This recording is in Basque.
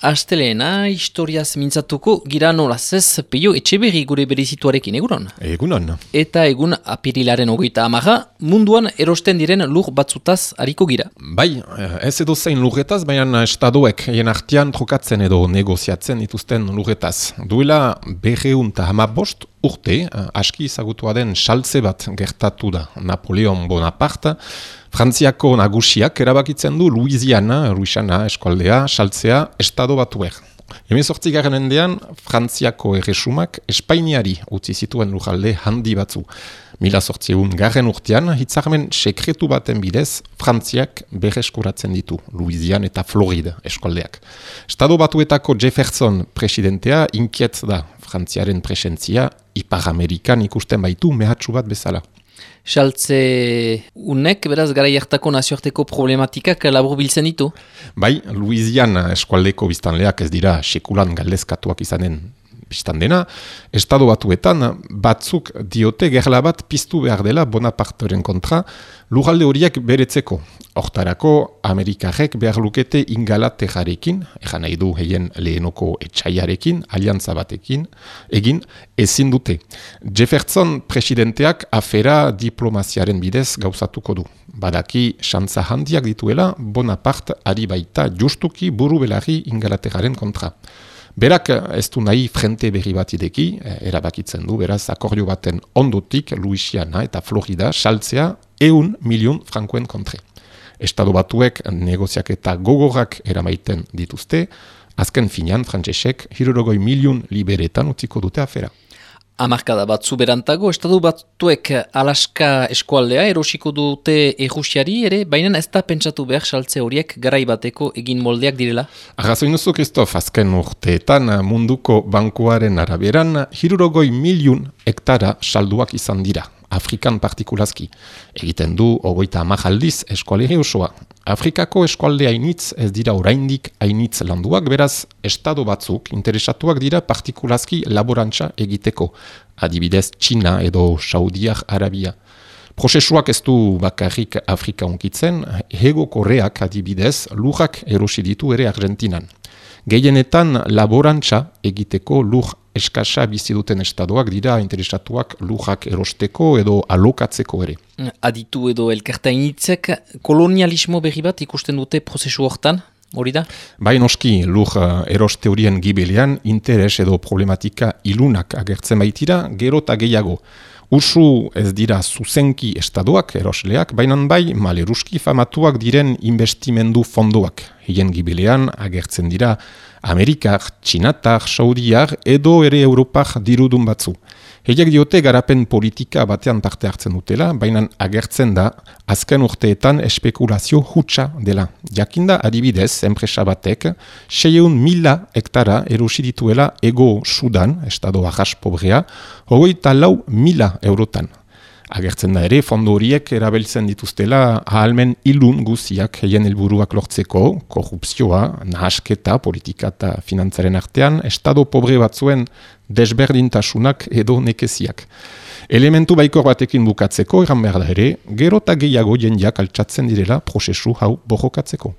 Asteleena, historiaz mintzatuko gira nolaz ez peio etxeberri gure berizituarekin egunon. Egunon. Eta egun apirilaren ogeita amaga, munduan erosten diren lur batzutaz hariko gira. Bai, ez edo zein lurretaz, baina estadoek hien artian trokatzen edo negoziatzen dituzten lurretaz. Duela berreun eta hamabost urte, aski izagutua den saltze bat gertatu da Napoleon Bonaparte, Frantziako nagusiak erabakitzen du Louisiana, Louisiana eskualdea, saltzea, estado batuer. Hemen sortzi garen endean, Frantziako erresumak Espainiari utzi zituen lujalde handi batzu. Mila sortzi egun garen urtean, hitzarmen sekretu baten bidez, Frantziak berreskuratzen ditu, Louisiana eta Florida eskualdeak. Estado batuetako Jefferson presidentea inkiet da Frantziaren presentzia, Ipar Amerikan ikusten baitu mehatxu bat bezala. Saltze unek, beraz, gara jartako nazioarteko problematikak labur biltzen ditu? Bai, Louisiana eskualdeko biztanleak ez dira sekulan galdezkatuak izanen biztan dena, estado batuetan batzuk diote gerla bat piztu behar dela Bonaparteren kontra lugalde horiek beretzeko. Hortarako Amerikarek behar lukete ingalatejarekin, egan nahi du heien lehenoko etxaiarekin, aliantza batekin, egin ezin dute. Jefferson presidenteak afera diplomaziaren bidez gauzatuko du. Badaki xantza handiak dituela Bonaparte ari baita justuki buru belari ingalateraren kontra. Berak ez du nahi frente berri bat ideki, eh, erabakitzen du, beraz akordio baten ondotik Louisiana eta Florida saltzea eun milion frankoen kontre. Estado batuek negoziak eta gogorak eramaiten dituzte, azken finan, frantzesek, hirurogoi milion liberetan utziko dute afera amarkada batzu berantago, estadu batuek Alaska eskualdea erosiko dute erusiari ere, baina ez da pentsatu behar saltze horiek garai bateko egin moldeak direla? Arrazoin duzu, Kristof, azken urteetan munduko bankuaren araberan, hirurogoi miliun hektara salduak izan dira. Afrikan partikulazki. Egiten du, ogoita amajaldiz eskualeri osoa. Afrikako eskualde hainitz ez dira oraindik hainitz landuak, beraz, estado batzuk interesatuak dira partikulazki laborantza egiteko. Adibidez, Txina edo Saudiak Arabia. Prozesuak ez du bakarrik Afrika onkitzen, hego korreak adibidez lujak erosi ditu ere Argentinan. Gehienetan laborantza egiteko lur eskasa bizi duten estadoak dira interesatuak lujak erosteko edo alokatzeko ere. Aditu edo elkartainitzek kolonialismo berri bat ikusten dute prozesu hortan? Hori da? Bai noski, lur uh, eroste horien gibelean interes edo problematika ilunak agertzen baitira, gero eta gehiago. Ursu ez dira zuzenki estadoak erosleak, baina bai maleruski famatuak diren investimendu fondoak. Hien gibilean agertzen dira Amerikar, Txinatar, Saudiar edo ere Europar dirudun batzu. Heiak diote garapen politika batean parte hartzen dutela, baina agertzen da azken urteetan espekulazio hutsa dela. Jakinda adibidez, enpresa batek, seieun mila hektara erosi dituela ego Sudan, estado ahas pobrea, hogeita lau mila eurotan. Agertzen da ere, fondo horiek erabiltzen dituztela ahalmen ilun guziak heien helburuak lortzeko, korrupzioa, nahasketa, politika eta finantzaren artean, estado pobre batzuen desberdintasunak edo nekeziak. Elementu baikor batekin bukatzeko, eran behar da ere, gero eta gehiago jendiak altxatzen direla prozesu hau bojokatzeko.